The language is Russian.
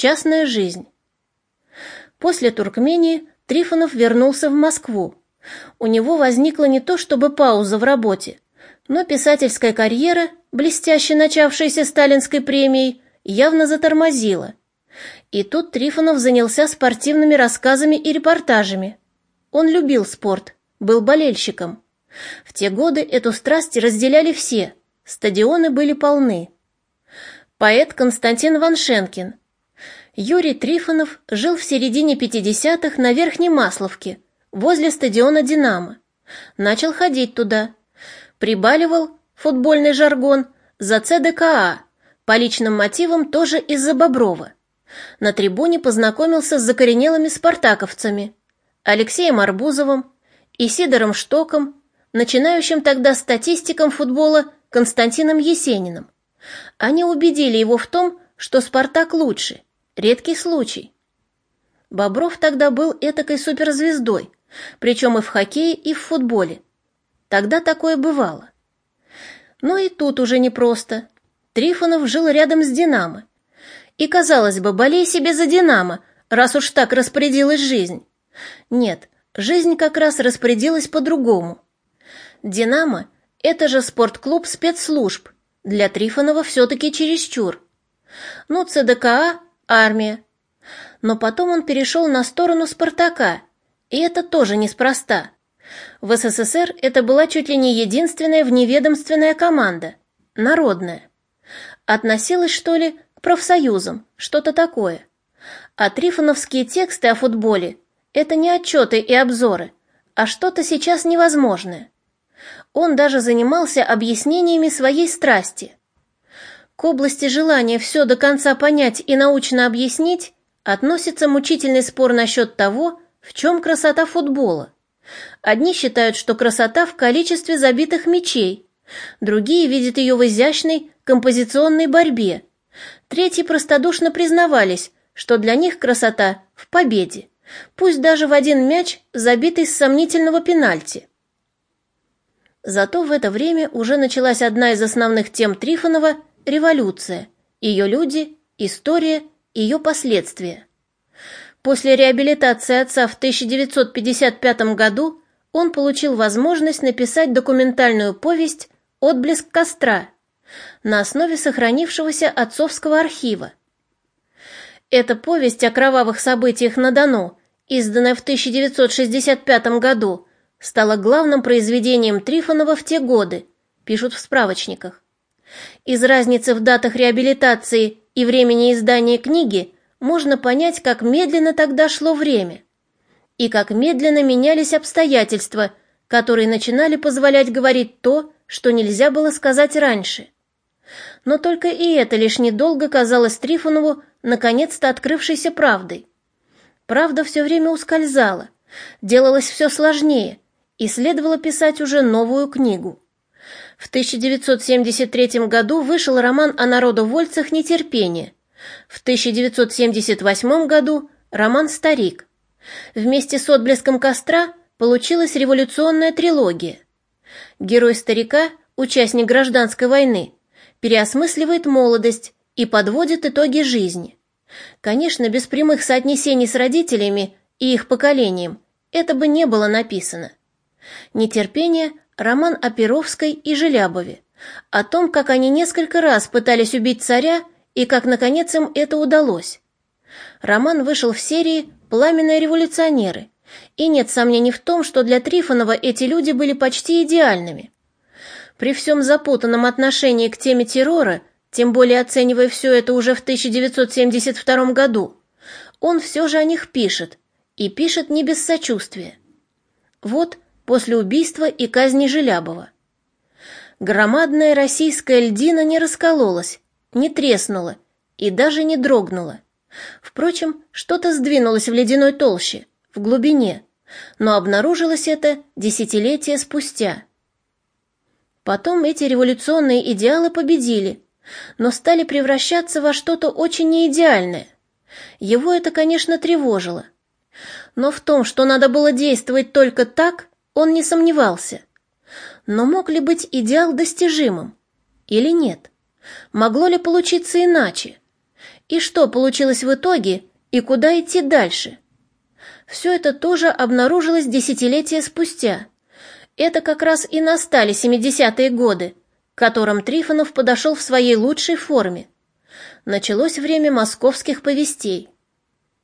Частная жизнь. После Туркмении Трифонов вернулся в Москву. У него возникла не то чтобы пауза в работе, но писательская карьера, блестяще начавшаяся сталинской премией, явно затормозила. И тут Трифонов занялся спортивными рассказами и репортажами. Он любил спорт, был болельщиком. В те годы эту страсть разделяли все, стадионы были полны. Поэт Константин Ваншенкин. Юрий Трифонов жил в середине 50-х на Верхней Масловке, возле стадиона «Динамо». Начал ходить туда. Прибаливал, футбольный жаргон, за ЦДКА, по личным мотивам тоже из-за Боброва. На трибуне познакомился с закоренелыми спартаковцами, Алексеем Арбузовым и Сидором Штоком, начинающим тогда статистиком футбола Константином Есениным. Они убедили его в том, что «Спартак» лучше, редкий случай. Бобров тогда был этакой суперзвездой, причем и в хоккее, и в футболе. Тогда такое бывало. Но и тут уже непросто. Трифонов жил рядом с «Динамо». И, казалось бы, болей себе за «Динамо», раз уж так распорядилась жизнь. Нет, жизнь как раз распорядилась по-другому. «Динамо» — это же спортклуб спецслужб, для Трифонова все-таки чересчур. Ну, ЦДКА — армия. Но потом он перешел на сторону «Спартака», и это тоже неспроста. В СССР это была чуть ли не единственная вневедомственная команда, народная. Относилась, что ли, к профсоюзам, что-то такое. А трифоновские тексты о футболе – это не отчеты и обзоры, а что-то сейчас невозможное. Он даже занимался объяснениями своей страсти. К области желания все до конца понять и научно объяснить относится мучительный спор насчет того, в чем красота футбола. Одни считают, что красота в количестве забитых мячей, другие видят ее в изящной композиционной борьбе, третьи простодушно признавались, что для них красота в победе, пусть даже в один мяч, забитый с сомнительного пенальти. Зато в это время уже началась одна из основных тем Трифонова – революция, ее люди, история, ее последствия. После реабилитации отца в 1955 году он получил возможность написать документальную повесть «Отблеск костра» на основе сохранившегося отцовского архива. Эта повесть о кровавых событиях на Дону, изданная в 1965 году, стала главным произведением Трифонова в те годы, пишут в справочниках. Из разницы в датах реабилитации и времени издания книги можно понять, как медленно тогда шло время и как медленно менялись обстоятельства, которые начинали позволять говорить то, что нельзя было сказать раньше. Но только и это лишь недолго казалось Трифонову наконец-то открывшейся правдой. Правда все время ускользала, делалось все сложнее, и следовало писать уже новую книгу. В 1973 году вышел роман о народовольцах «Нетерпение», в 1978 году роман «Старик». Вместе с отблеском костра получилась революционная трилогия. Герой старика, участник гражданской войны, переосмысливает молодость и подводит итоги жизни. Конечно, без прямых соотнесений с родителями и их поколением это бы не было написано. «Нетерпение» – роман о Перовской и Желябове, о том, как они несколько раз пытались убить царя и как, наконец, им это удалось. Роман вышел в серии «Пламенные революционеры», и нет сомнений в том, что для Трифонова эти люди были почти идеальными. При всем запутанном отношении к теме террора, тем более оценивая все это уже в 1972 году, он все же о них пишет, и пишет не без сочувствия. Вот после убийства и казни Желябова. Громадная российская льдина не раскололась, не треснула и даже не дрогнула. Впрочем, что-то сдвинулось в ледяной толще, в глубине, но обнаружилось это десятилетия спустя. Потом эти революционные идеалы победили, но стали превращаться во что-то очень неидеальное. Его это, конечно, тревожило. Но в том, что надо было действовать только так, он не сомневался. Но мог ли быть идеал достижимым? Или нет? Могло ли получиться иначе? И что получилось в итоге, и куда идти дальше? Все это тоже обнаружилось десятилетия спустя. Это как раз и настали 70-е годы, к которым Трифонов подошел в своей лучшей форме. Началось время московских повестей.